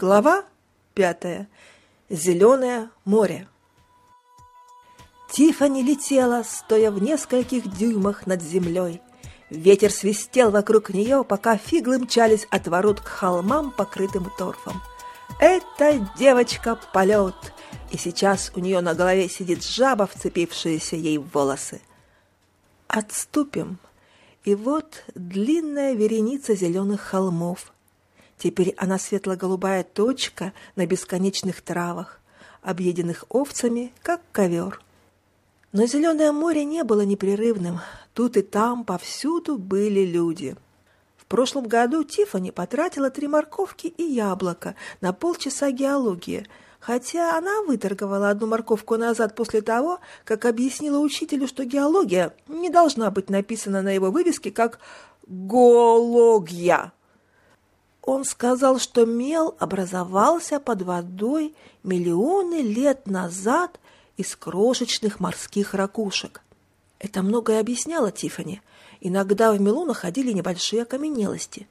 Глава пятая. Зеленое море. Тифани летела, стоя в нескольких дюймах над землей. Ветер свистел вокруг нее, пока фиглы мчались от ворот к холмам, покрытым торфом. Это девочка полет, и сейчас у нее на голове сидит жаба, вцепившаяся ей в волосы. Отступим, и вот длинная вереница зеленых холмов – Теперь она светло-голубая точка на бесконечных травах, объеденных овцами, как ковер. Но зеленое море не было непрерывным. Тут и там повсюду были люди. В прошлом году Тифани потратила три морковки и яблоко на полчаса геологии, хотя она выторговала одну морковку назад после того, как объяснила учителю, что геология не должна быть написана на его вывеске как «гология». Он сказал, что мел образовался под водой миллионы лет назад из крошечных морских ракушек. Это многое объясняло Тифани. Иногда в мелу находили небольшие окаменелости.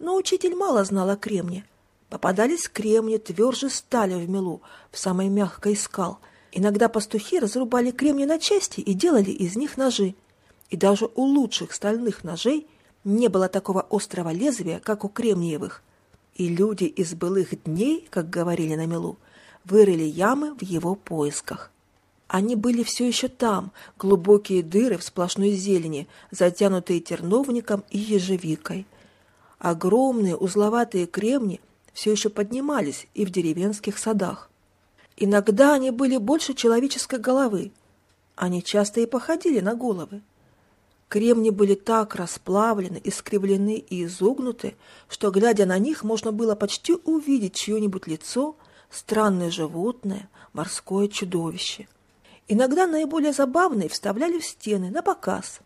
Но учитель мало знал о кремне. Попадались кремни тверже стали в мелу, в самой мягкой скал. Иногда пастухи разрубали кремни на части и делали из них ножи. И даже у лучших стальных ножей – не было такого острого лезвия, как у кремниевых. И люди из былых дней, как говорили на мелу, вырыли ямы в его поисках. Они были все еще там, глубокие дыры в сплошной зелени, затянутые терновником и ежевикой. Огромные узловатые кремни все еще поднимались и в деревенских садах. Иногда они были больше человеческой головы. Они часто и походили на головы. Кремни были так расплавлены, искривлены и изогнуты, что, глядя на них, можно было почти увидеть чье-нибудь лицо, странное животное, морское чудовище. Иногда наиболее забавные вставляли в стены на показ.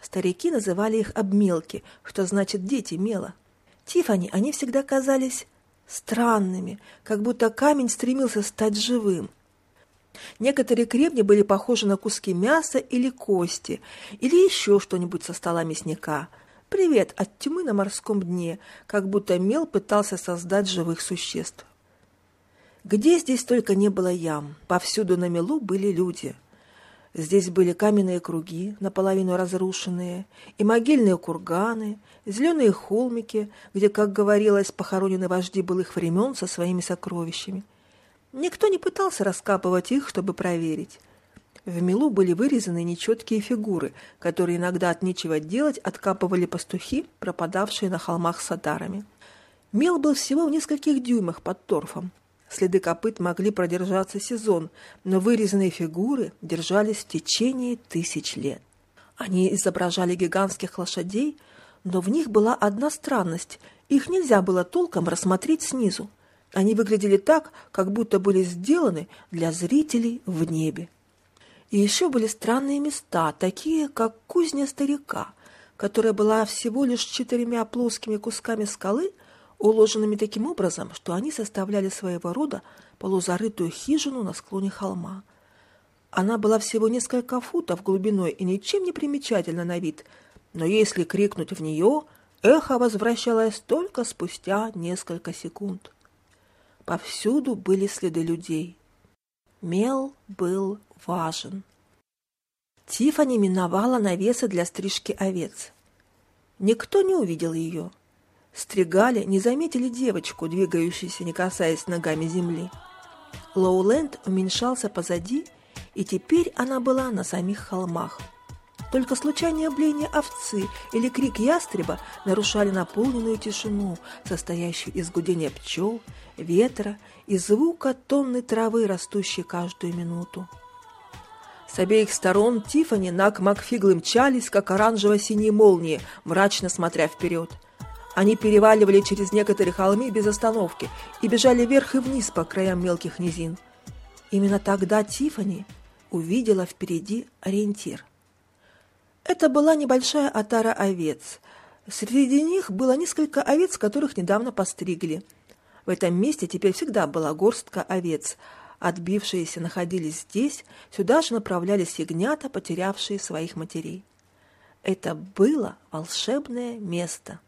Старики называли их обмелки, что значит «дети мела». Тифани они всегда казались странными, как будто камень стремился стать живым – Некоторые кребни были похожи на куски мяса или кости, или еще что-нибудь со стола мясника. Привет от тьмы на морском дне, как будто мел пытался создать живых существ. Где здесь только не было ям, повсюду на мелу были люди. Здесь были каменные круги, наполовину разрушенные, и могильные курганы, зеленые холмики, где, как говорилось, похоронены вожди былых времен со своими сокровищами – Никто не пытался раскапывать их, чтобы проверить. В мелу были вырезаны нечеткие фигуры, которые иногда от нечего делать откапывали пастухи, пропадавшие на холмах с отарами. Мел был всего в нескольких дюймах под торфом. Следы копыт могли продержаться сезон, но вырезанные фигуры держались в течение тысяч лет. Они изображали гигантских лошадей, но в них была одна странность – их нельзя было толком рассмотреть снизу. Они выглядели так, как будто были сделаны для зрителей в небе. И еще были странные места, такие как кузня старика, которая была всего лишь четырьмя плоскими кусками скалы, уложенными таким образом, что они составляли своего рода полузарытую хижину на склоне холма. Она была всего несколько футов глубиной и ничем не примечательна на вид, но если крикнуть в нее, эхо возвращалось только спустя несколько секунд. Повсюду были следы людей. Мел был важен. Тифани миновала навесы для стрижки овец. Никто не увидел ее. Стригали, не заметили девочку, двигающуюся, не касаясь ногами земли. Лоуленд уменьшался позади, и теперь она была на самих холмах. Только случайное блеяние овцы или крик ястреба нарушали наполненную тишину, состоящую из гудения пчел, ветра и звука тонны травы, растущей каждую минуту. С обеих сторон Тифани, Нак, Макфиглы мчались, как оранжево-синие молнии, мрачно смотря вперед. Они переваливали через некоторые холмы без остановки и бежали вверх и вниз по краям мелких низин. Именно тогда Тифани увидела впереди ориентир. Это была небольшая отара овец. Среди них было несколько овец, которых недавно постригли. В этом месте теперь всегда была горстка овец. Отбившиеся находились здесь, сюда же направлялись ягнята, потерявшие своих матерей. Это было волшебное место.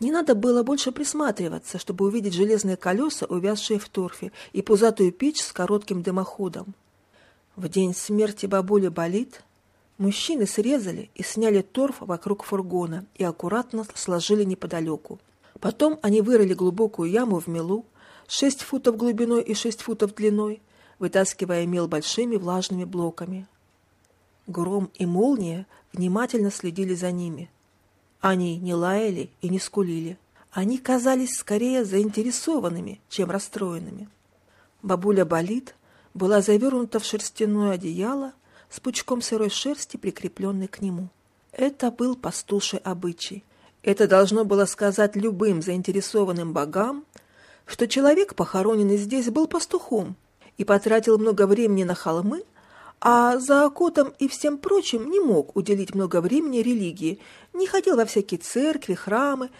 Не надо было больше присматриваться, чтобы увидеть железные колеса, увязшие в торфе, и пузатую печь с коротким дымоходом. В день смерти бабуля болит. Мужчины срезали и сняли торф вокруг фургона и аккуратно сложили неподалеку. Потом они вырыли глубокую яму в мелу, шесть футов глубиной и шесть футов длиной, вытаскивая мел большими влажными блоками. Гром и молния внимательно следили за ними – они не лаяли и не скулили. Они казались скорее заинтересованными, чем расстроенными. Бабуля болит, была завернута в шерстяное одеяло с пучком сырой шерсти, прикрепленной к нему. Это был пастуший обычай. Это должно было сказать любым заинтересованным богам, что человек, похороненный здесь, был пастухом и потратил много времени на холмы, а за окотом и всем прочим не мог уделить много времени религии, не ходил во всякие церкви, храмы,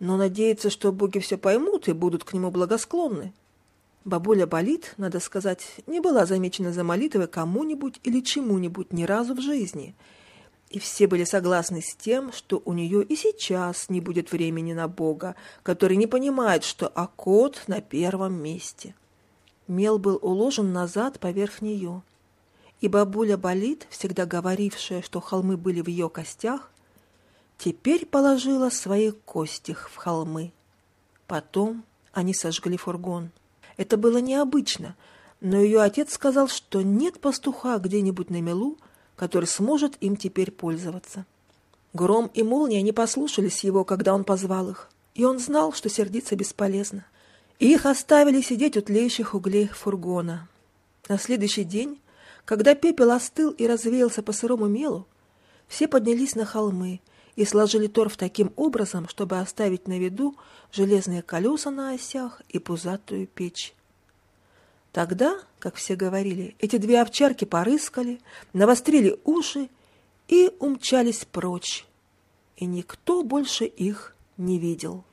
но надеется, что боги все поймут и будут к нему благосклонны. Бабуля болит, надо сказать, не была замечена за молитвой кому-нибудь или чему-нибудь ни разу в жизни. И все были согласны с тем, что у нее и сейчас не будет времени на Бога, который не понимает, что окот на первом месте. Мел был уложен назад поверх нее – и бабуля болит, всегда говорившая, что холмы были в ее костях, теперь положила свои кости в холмы. Потом они сожгли фургон. Это было необычно, но ее отец сказал, что нет пастуха где-нибудь на мелу, который сможет им теперь пользоваться. Гром и молния не послушались его, когда он позвал их, и он знал, что сердиться бесполезно. И их оставили сидеть у тлеющих углей фургона. На следующий день когда пепел остыл и развеялся по сырому мелу, все поднялись на холмы и сложили торф таким образом, чтобы оставить на виду железные колеса на осях и пузатую печь. Тогда, как все говорили, эти две овчарки порыскали, навострили уши и умчались прочь, и никто больше их не видел.